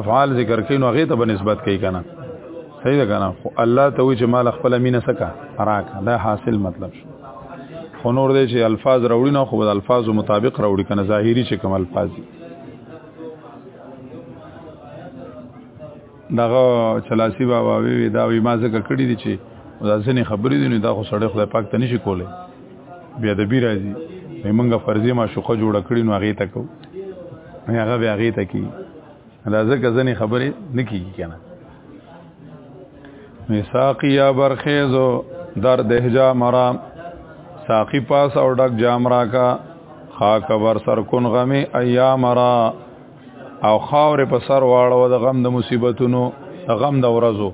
افعال ذکر کین او هغه ته به نسبت کوي کنه صحیح ده کنه خو الله ته وی چې مال خپل مینه سکا راک دا حاصل مطلب شو خو نور دی چې الفاظ راوړي نه خو د الفاظو مطابق راوړي کنه ظاهری چې کوم الفاظ دي دغه چلاسی بابا وی دا وی ما زکه کړی دي چې دا ځنې خبرې دي نو دا خو سړی خدای پاک ته نشي کولای بیا د بی راځي موږ فرضي معشوقه جوړ کړی نو هغه تکو هغه بیا هغه تکي دا ځکه ځنې خبرې نکېږي کنه میساقیا برخیزو در دهجا مرا ساقی پاس او ډک جام راکا خاک بر سر کن غمی ایام را او خاور په سر واړو د غم د مصیبتونو د غم د ورځو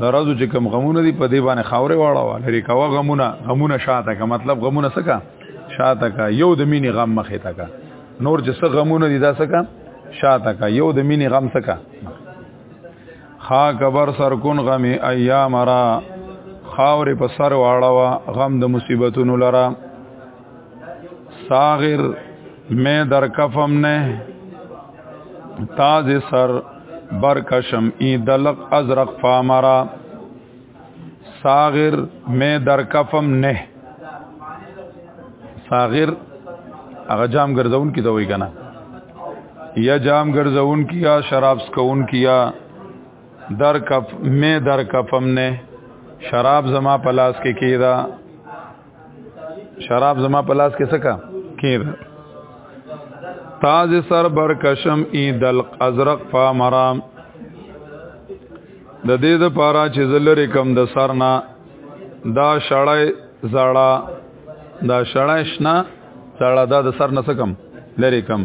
د ورځو چې کم غمونه دي په دې باندې خاور واړو لري کوا غمونه غمونه شاته کا مطلب غمونه سکا شاته کا یو د مینې غم مخې تا کا نور چې څه غمونه دي دا سکا شاته کا یو د مینې غم سکا خا کبر سر کون غم ایام را خاور په سر واړو غم د مصیبتونو لره ساغر میں در کفم نے تاز سر برکشم ای دلق ازرق فامرا ساغر میں در کفم نه ساغر هغه جام ګرځون کی دوی کنه یا جام ګرځون کی یا شراب سکون کی یا در کف می در کفم نه شراب زما پلاس کې کیدا شراب زما په لاس کې سکا کیر تاج سر بر کشم ای دل ازرق فا مرام د دې د پارا چې زلری کم د سرنا دا شړای زړا دا شړای شنا زړا دا د سر نه سکم لری کم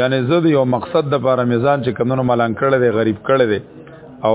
یعنی زه یو مقصد د پاره میزان چې کمونو ملان کړل دی غریب کړل دی او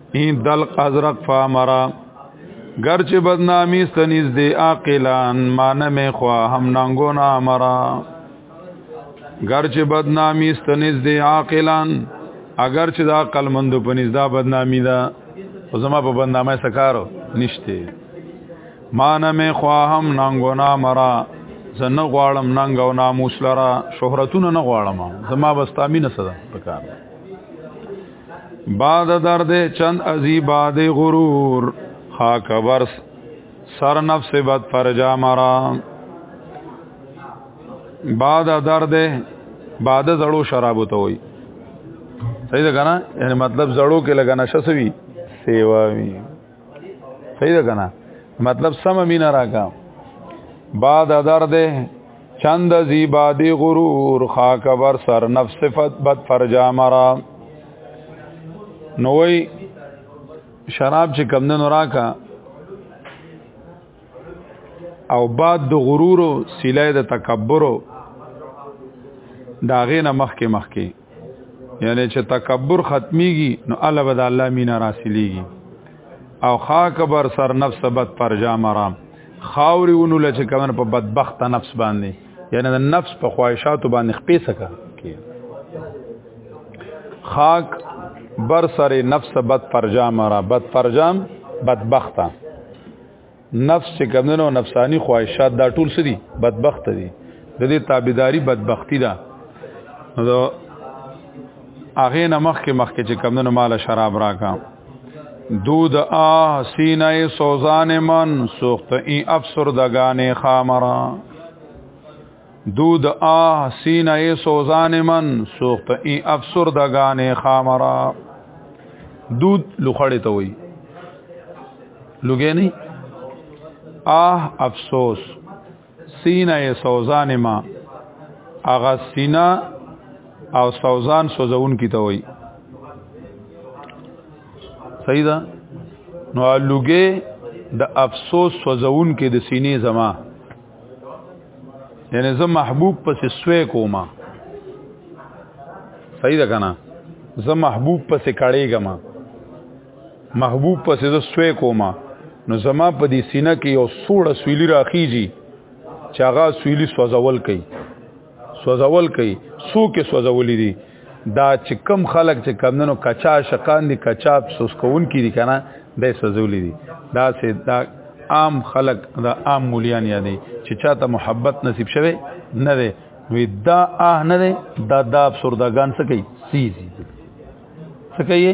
این دل ازرق فامرا گر چې بدنامی ستنیز دی عاقلان معنی می خو هم ننګو نه امرا گر چې بدنامی ستنیز دی عاقلان اگر چې دا عقل مند په نس دا بدنامی دا او زما په بدنامه سکارو نشته معنی می خو هم ننګو نه امرا زه نه غواړم ننګ او ناموس لره شهرتونه نه غواړم زما بس تامین سره پکار بعد درد چند ازی باد غرور خاک برس سر نفس بد فرجا مرا بعد درد بعد زړو شراب ته وای صحیح ده کنه یعنی مطلب زړو کې لګا نشه سوي سیوا وی صحیح ده کنه مطلب سم مینا راکا بعد ادر ده چند زی بادی غرور خاک بر سر نفس صفت بد فرجا مرا نوې شراب چې کم نه راکا او بعد د غرور او سیلای د تکبر دا غینه مخکې مخکې یعنی چې تکبر ختميږي نو الله بد الله مینا راسلېږي او خاک بر سر نفس بد پر جامرام خاوري ونو لچ کمن په بدبخت نفس باندې یعنی د نفس په خواهشاتو باندې خپې سکه خاک بر سر نفس بد پرجام را بد پرجام بدبخته نفس چې کمنو نفسانی خواهشات دا ټول سری بدبخت دي د دې تابعداري بدبختی ده نو هغه نه مخ کې مخ کې چې کمنو مال شراب راکا دود آه سینه سوزان من سخت ای افسردگان خامرا دود آه سینه ای سوزان من سوخت ای افسردگان خامرا دود لخړې ته وای لګې نه آه افسوس سینه ای سوزان ما اغا سینا او سوزان سوزون کی ته وای صحیح ده نو لګې د افسوس سوزون کې د سینې زما یعنی زه محبوب پسې سوې کومه صحیح ده کنه زه محبوب پسې کړېګم محبوب پسې زه سوې کومه نو زما په دې سینه کې یو سوړه سویلی راخیږي چې هغه سویلی سوځول کوي سوزول کوي سو کې سوزولې دي دا چې کم خلک چې کم ننو کچا شقان دي کچا سوس کوون کې دي کنه د سوزولې دي دا سه دا عام خلک دا عام مولیان یادې چې چاته محبت نصیب شوه نه ده وی دا اه نه ده دا دا افسردګان څه کوي سیزي څه کوي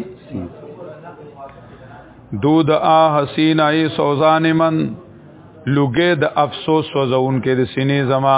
دود آه سینای سوزان من لګې د افسوس سوزون کې د سینې زما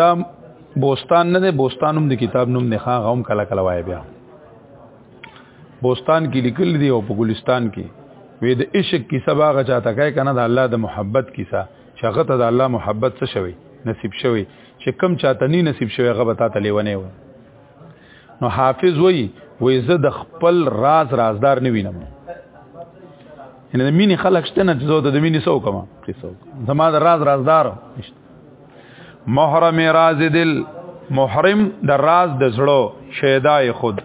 دا بوستان نه دی بوستان هم د کتاب نوم نه ښه غوم کله کله وای بیا بوستان کې لیکل دی او په ګلستان کې وې د عشق کی سبا غ چاته کوي کنه د الله د محبت کیسه چې غته د الله محبت څه شوی نصیب شوی چې کم چاته نی نصیب شوی غ بتا ته لیونه و نو حافظ وای وې زه د خپل راز رازدار نه وینم ان د مینې خلک شته نه چې زه د مینې سو کوم قصو زما د راز رازدار نشته محرم راز دل محرم د راز د زړه شیدای خود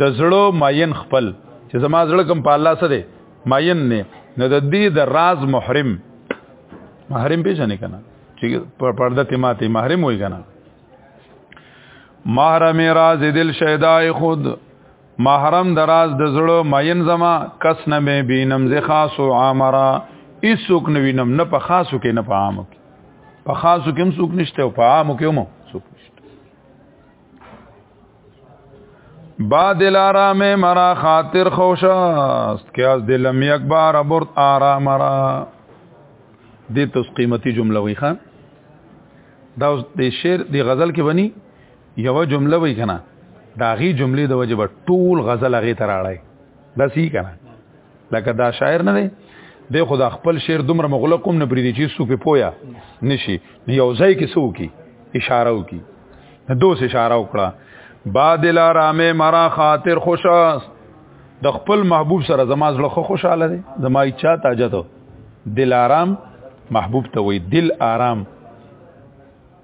د زړه ماین خپل چې زما زړه کوم په الله سره ماین نه نه د دې د راز محرم محرم پیژنې کنه چې پر پرده ته ماته محرم وای کنه محرم راز دل شیدای خود محرم د راز د زړه ماین زما کس نه به بینم زه خاص او عامره ایسوک نوینم نه په خاصو کې نه په عامو کې په خاصو کې هم څوک نشته او په عامو کې هم څوک نشته بعد الارام مرا خاطر خوشاست کې از دل می اکبر برد آرام را دې تاسو قیمتي جمله وی خان دا اوس د شعر د غزل کې ونی یو جمله وی کنه دا غي جملې د وجه ټول غزل هغه تراړای دا سی کنه لکه دا شاعر نه دی د خدا خپل شعر دومره مغلق کوم نه بریدي چې سو په پویا نشي یو ځای کې سو کی اشاره وکي دوس اشاره وکړه باد لارامه مرا خاطر خوشاس د خپل محبوب سره زما زړه خوشاله دي زما اچا تاجته دل آرام محبوب ته وي دل آرام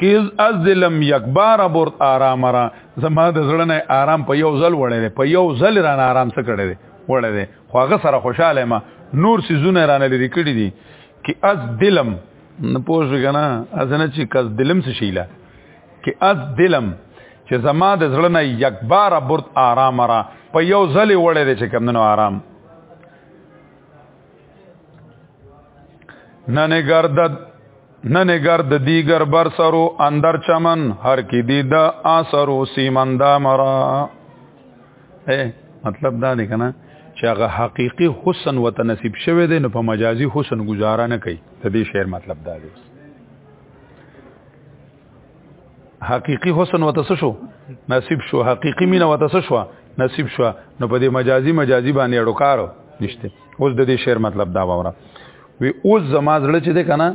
کیز ازلم یک بار برت آرام را زما د زړه نه آرام په یو ځل وړی دی په یو ځل را نه آرام څه کړی دی وړی دی خو هغه سره خوشاله ما نور سيزونه را نه لري کړی دي کی از دلم نه پوښ غنا از نه چې کز دلم څه شیلا کی از دلم چې زما د زړه نه یک بار برت آرام را په یو ځل وړی دی چې کم نه آرام نن گردد نن گرد دیگر بر سرو اندر چمن هر کی دید آسرو سیمن دا مرا اے مطلب دا دی کنه چې هغه حقيقي حسن وته نصیب شوه دی نو په مجازي حسن گزاره نه کوي د دې شعر مطلب دا دی حقيقي حسن وتس شو نصیب شو حقيقي مين وتس شو نصیب شو نو په دې مجازي مجازي باندې اړو کارو نشته اوس د دې شعر مطلب دا وره وی اوس زما زړه چې ده کنه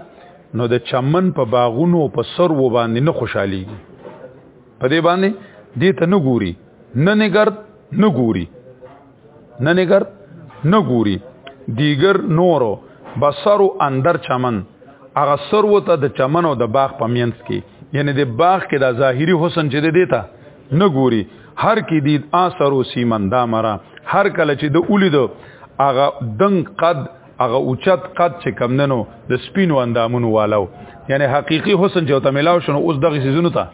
نو د چمن په باغونو په سر و باندې نه خوشحالي په دې باندې دې ته نه ګوري نه نګر نه ګوري نه نګر نه ګوري دیګر نورو بصرو اندر چمن هغه سر وته د چمن او د باغ په مینس کې یعنی د باغ کې د ظاهری حسن چې دی ته نه ګوري هر کې دید اثرو سیمن دا مرا هر کله چې د اولید هغه دنګ قد هغه اوچت قد چې کم ننو د سپینو اندامونو والو یعنی حقيقي حسن چې ته ملاو شنو اوس دغه سيزونو ته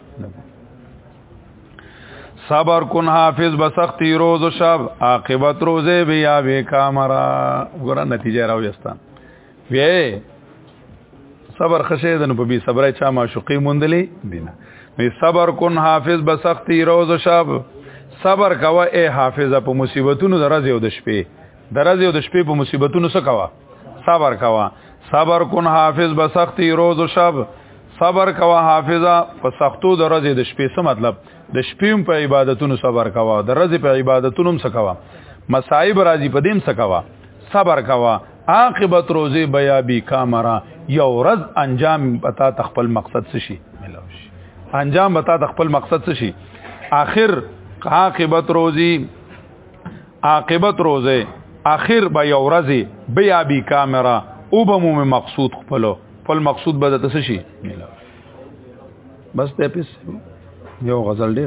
صبر کن حافظ بسختی روز و شب عاقبت روزه بیا بی کامرا گرا نتیجه راو یستان وی صبر خشه دنو پا بی صبرای چا معشوقی مندلی دینا وی صبر کن حافظ بسختی روز و شب صبر کوا اے حافظه په مصیبتونو درز یو د شپې درز یو د شپې په مصیبتونو څه کوا صبر کوا صبر کن حافظ بسختی روز و شب صبر کوا حافظه په سختو د ورځې د شپې څه مطلب د شپې په عبادتونو صبر کوا د ورځې په عبادتونو هم سکوا مصائب راځي په دیم سکوا صبر کوا عاقبت روزي بیا بی کامرا یو ورځ انجام پتا تخپل مقصد څه شي انجام پتا تخپل مقصد څه شي اخر عاقبت روزي عاقبت روزه اخر به یو ورځ بیا بی کامرا او به مو مقصود خپلو خپل مقصود به د تسشي بس ته پیس یو غزل ډیر